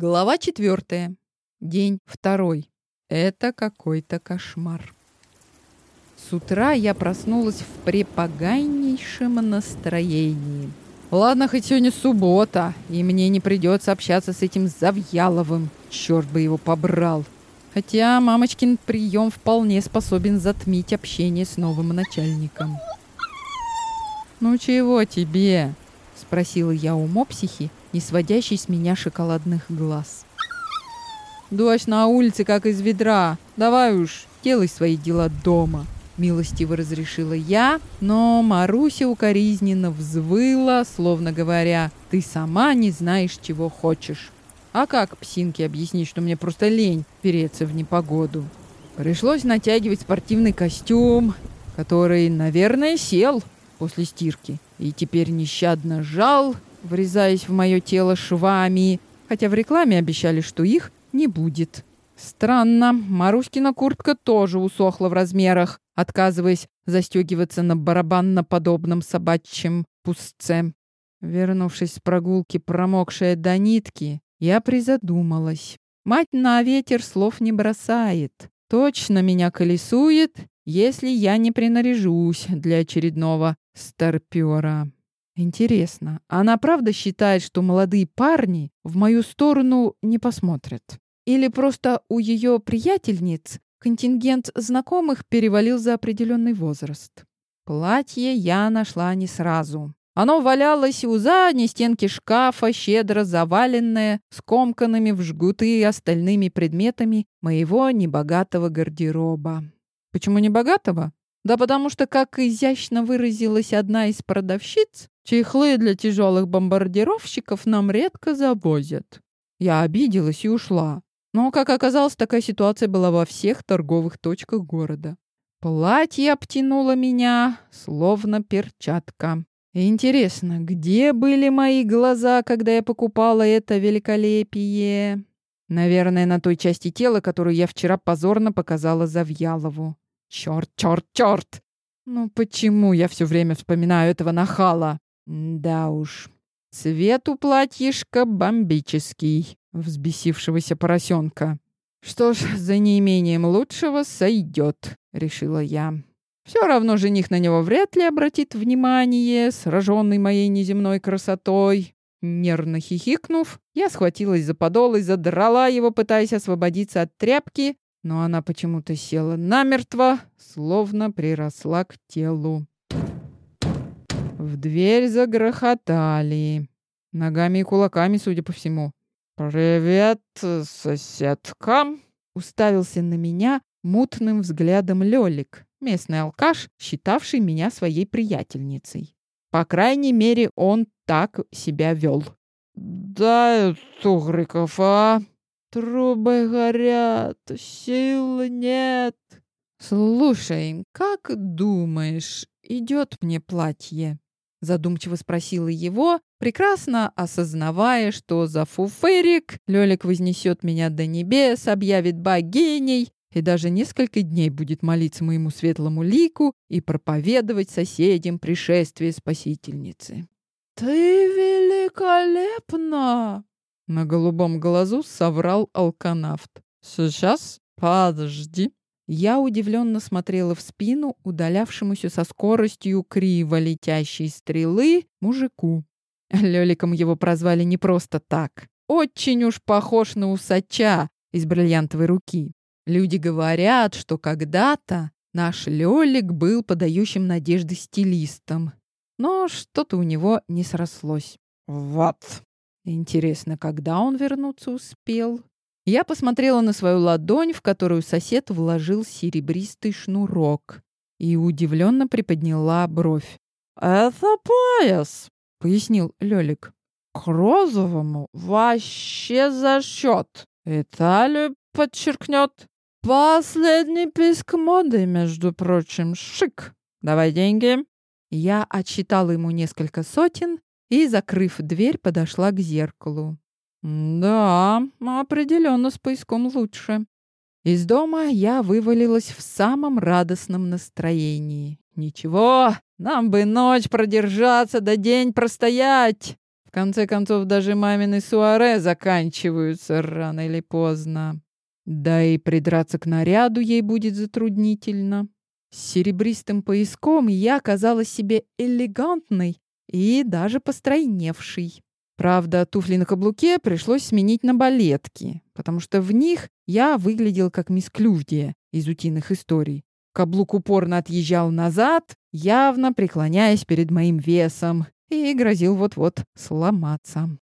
Глава четвертая. День второй. Это какой-то кошмар. С утра я проснулась в препогайнейшем настроении. Ладно, хоть сегодня суббота, и мне не придется общаться с этим Завьяловым. Черт бы его побрал. Хотя мамочкин прием вполне способен затмить общение с новым начальником. «Ну чего тебе?» — спросила я у мопсихи, не сводящий с меня шоколадных глаз. «Дождь на улице, как из ведра. Давай уж, делай свои дела дома», — милостиво разрешила я, но Маруся укоризненно взвыла, словно говоря, «Ты сама не знаешь, чего хочешь». А как псинке объяснить, что мне просто лень переться в непогоду? Пришлось натягивать спортивный костюм, который, наверное, сел после стирки и теперь нещадно жал, врезаясь в мое тело швами, хотя в рекламе обещали, что их не будет. Странно, Маруськина куртка тоже усохла в размерах, отказываясь застегиваться на барабанно-подобном собачьем пустце. Вернувшись с прогулки, промокшая до нитки, я призадумалась. Мать на ветер слов не бросает. Точно меня колесует, если я не принаряжусь для очередного старпера. Интересно, она правда считает, что молодые парни в мою сторону не посмотрят? Или просто у ее приятельниц контингент знакомых перевалил за определенный возраст? Платье я нашла не сразу. Оно валялось у задней стенки шкафа, щедро заваленное, скомканными в жгуты и остальными предметами моего небогатого гардероба. Почему небогатого? Да потому что, как изящно выразилась одна из продавщиц, чехлы для тяжелых бомбардировщиков нам редко завозят. Я обиделась и ушла. Но, как оказалось, такая ситуация была во всех торговых точках города. Платье обтянуло меня, словно перчатка. Интересно, где были мои глаза, когда я покупала это великолепие? Наверное, на той части тела, которую я вчера позорно показала Завьялову. Черт, черт, черт! Ну почему я все время вспоминаю этого нахала? Да уж. Цвет у платьишка бомбический, взбесившегося поросенка. Что ж, за неимением лучшего сойдет, решила я. Все равно жених на него вряд ли обратит внимание, сраженный моей неземной красотой. Нервно хихикнув, я схватилась за подол и задрала его, пытаясь освободиться от тряпки, но она почему-то села намертво, словно приросла к телу. В дверь загрохотали. Ногами и кулаками, судя по всему. «Привет, соседка!» Уставился на меня мутным взглядом Лёлик, местный алкаш, считавший меня своей приятельницей. По крайней мере, он так себя вел. «Да, Тугриков, а?» Трубы горят, сил нет. Слушай, как думаешь, идет мне платье? Задумчиво спросила его, прекрасно осознавая, что за фуфырик Лёлик вознесет меня до небес, объявит богиней и даже несколько дней будет молиться моему светлому лику и проповедовать соседям пришествие спасительницы. «Ты великолепна!» На голубом глазу соврал алканавт. «Сейчас? Подожди!» Я удивленно смотрела в спину удалявшемуся со скоростью криво летящей стрелы мужику. Лёликом его прозвали не просто так. Очень уж похож на усача из бриллиантовой руки. Люди говорят, что когда-то наш Лёлик был подающим надежды стилистом. Но что-то у него не срослось. «Вот!» Интересно, когда он вернуться успел? Я посмотрела на свою ладонь, в которую сосед вложил серебристый шнурок, и удивленно приподняла бровь. «Это пояс», — пояснил Лёлик. «К розовому вообще за счет. Италию подчеркнет. Последний писк моды, между прочим, шик. Давай деньги». Я отсчитала ему несколько сотен и, закрыв дверь, подошла к зеркалу. Да, определенно с поиском лучше. Из дома я вывалилась в самом радостном настроении. Ничего, нам бы ночь продержаться, да день простоять. В конце концов, даже мамины суаре заканчиваются рано или поздно. Да и придраться к наряду ей будет затруднительно. С серебристым пояском я казалась себе элегантной и даже постройневшей. Правда, туфли на каблуке пришлось сменить на балетки, потому что в них я выглядел как мисс Клювдия из утиных историй. Каблук упорно отъезжал назад, явно преклоняясь перед моим весом, и грозил вот-вот сломаться.